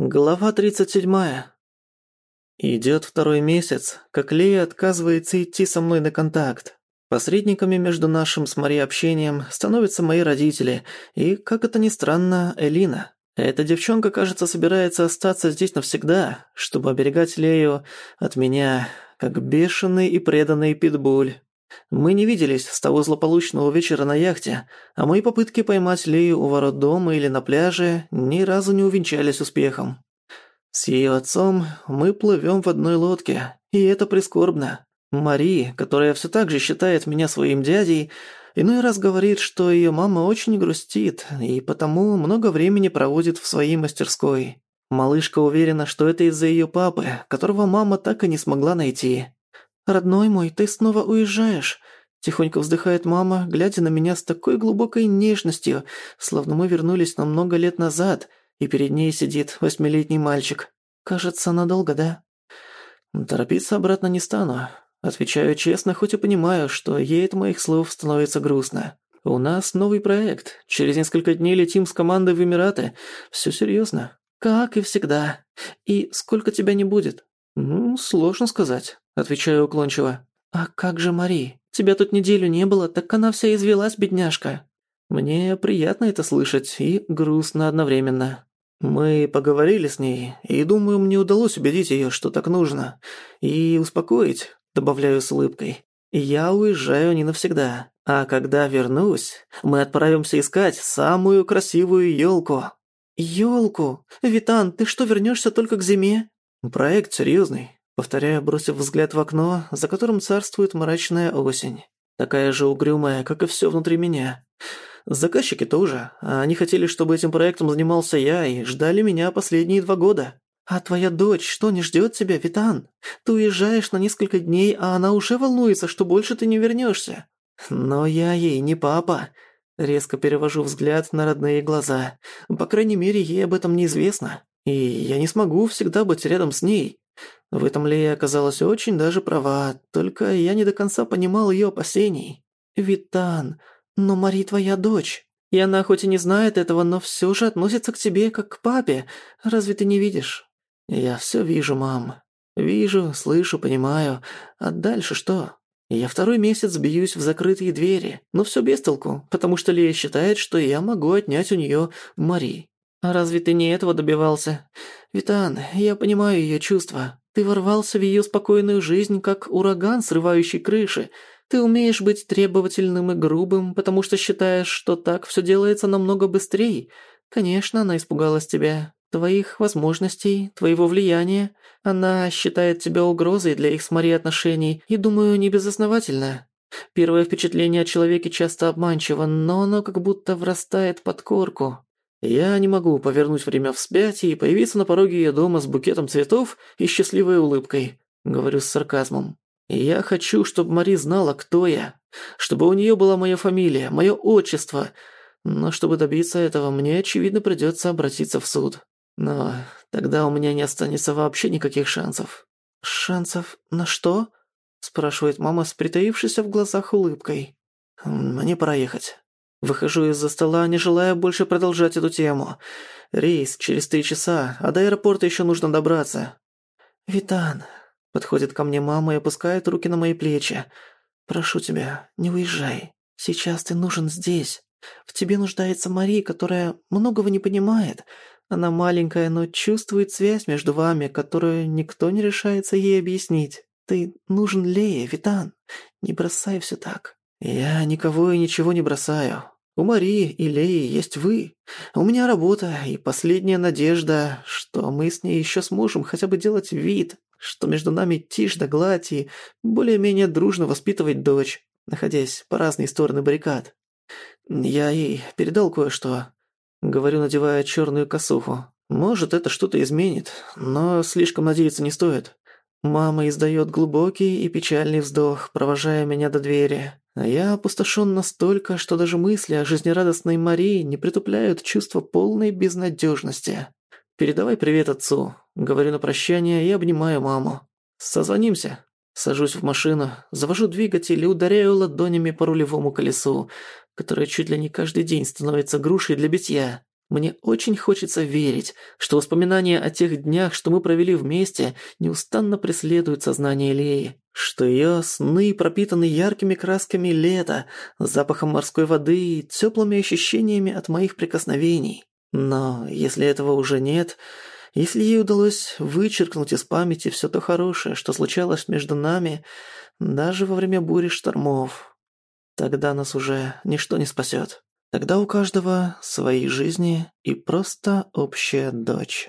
Глава 37. Идёт второй месяц, как Лея отказывается идти со мной на контакт. Посредниками между нашим с Марией общением становятся мои родители и, как это ни странно, Элина. Эта девчонка, кажется, собирается остаться здесь навсегда, чтобы оберегать Лею от меня, как бешеный и преданный питбуль. Мы не виделись с того злополучного вечера на яхте, а мои попытки поймать Лею у ворот дома или на пляже ни разу не увенчались успехом. С её отцом мы плывём в одной лодке, и это прискорбно. Мари, которая всё так же считает меня своим дядей, иной раз говорит, что её мама очень грустит и потому много времени проводит в своей мастерской. Малышка уверена, что это из-за её папы, которого мама так и не смогла найти. «Родной мой, ты снова уезжаешь?» Тихонько вздыхает мама, глядя на меня с такой глубокой нежностью, словно мы вернулись на много лет назад, и перед ней сидит восьмилетний мальчик. Кажется, надолго, да? Торопиться обратно не стану. Отвечаю честно, хоть и понимаю, что ей от моих слов становится грустно. У нас новый проект. Через несколько дней летим с командой в Эмираты. Всё серьёзно. Как и всегда. И сколько тебя не будет? Ну, сложно сказать. Отвечаю уклончиво. «А как же Мари? Тебя тут неделю не было, так она вся извелась, бедняжка». Мне приятно это слышать и грустно одновременно. Мы поговорили с ней, и, думаю, мне удалось убедить её, что так нужно. И успокоить, добавляю с улыбкой. Я уезжаю не навсегда, а когда вернусь, мы отправимся искать самую красивую ёлку. Ёлку? Витан, ты что, вернёшься только к зиме? Проект серьёзный. Повторяю, бросив взгляд в окно, за которым царствует мрачная осень. Такая же угрюмая, как и всё внутри меня. Заказчики тоже. Они хотели, чтобы этим проектом занимался я, и ждали меня последние два года. А твоя дочь что, не ждёт тебя, Витан? Ты уезжаешь на несколько дней, а она уже волнуется, что больше ты не вернёшься. Но я ей не папа. Резко перевожу взгляд на родные глаза. По крайней мере, ей об этом неизвестно. И я не смогу всегда быть рядом с ней. В этом Лея оказалась очень даже права, только я не до конца понимал её опасений. «Витан, но Мари твоя дочь, и она хоть и не знает этого, но всё же относится к тебе как к папе. Разве ты не видишь?» «Я всё вижу, мам. Вижу, слышу, понимаю. А дальше что?» Я второй месяц бьюсь в закрытые двери, но всё без толку, потому что Лея считает, что я могу отнять у неё Мари. А разве ты не этого добивался? Витан, я понимаю её чувства. Ты ворвался в её спокойную жизнь, как ураган, срывающий крыши. Ты умеешь быть требовательным и грубым, потому что считаешь, что так всё делается намного быстрее. Конечно, она испугалась тебя, твоих возможностей, твоего влияния. Она считает тебя угрозой для их с Мари отношений, и, думаю, не безосновательно. Первое впечатление о человеке часто обманчиво, но оно как будто врастает под корку. Я не могу повернуть время вспять и появиться на пороге ее дома с букетом цветов и счастливой улыбкой, говорю с сарказмом. Я хочу, чтобы Мари знала, кто я, чтобы у нее была моя фамилия, мое отчество. Но чтобы добиться этого, мне очевидно придется обратиться в суд. Но тогда у меня не останется вообще никаких шансов. Шансов на что? спрашивает мама с притаившейся в глазах улыбкой. Мне пора ехать. Выхожу из-за стола, не желая больше продолжать эту тему. Рейс через три часа, а до аэропорта еще нужно добраться. «Витан», — подходит ко мне мама и опускает руки на мои плечи. «Прошу тебя, не уезжай. Сейчас ты нужен здесь. В тебе нуждается Мари, которая многого не понимает. Она маленькая, но чувствует связь между вами, которую никто не решается ей объяснить. Ты нужен Лее, Витан. Не бросай все так». «Я никого и ничего не бросаю. У Марии и Леи есть вы. У меня работа и последняя надежда, что мы с ней еще сможем хотя бы делать вид, что между нами тишь да гладь и более-менее дружно воспитывать дочь, находясь по разные стороны баррикад. Я ей передал кое-что. Говорю, надевая черную косуху. Может, это что-то изменит, но слишком надеяться не стоит. Мама издает глубокий и печальный вздох, провожая меня до двери. А я опустошен настолько, что даже мысли о жизнерадостной Марии не притупляют чувство полной безнадежности. «Передавай привет отцу», — говорю на прощание и обнимаю маму. «Созвонимся». Сажусь в машину, завожу двигатель и ударяю ладонями по рулевому колесу, которое чуть ли не каждый день становится грушей для битья. Мне очень хочется верить, что воспоминания о тех днях, что мы провели вместе, неустанно преследуют сознание Леи, что ее сны пропитаны яркими красками лета, запахом морской воды и теплыми ощущениями от моих прикосновений. Но если этого уже нет, если ей удалось вычеркнуть из памяти все то хорошее, что случалось между нами, даже во время бури штормов, тогда нас уже ничто не спасет. Тогда у каждого свои жизни и просто общая дочь.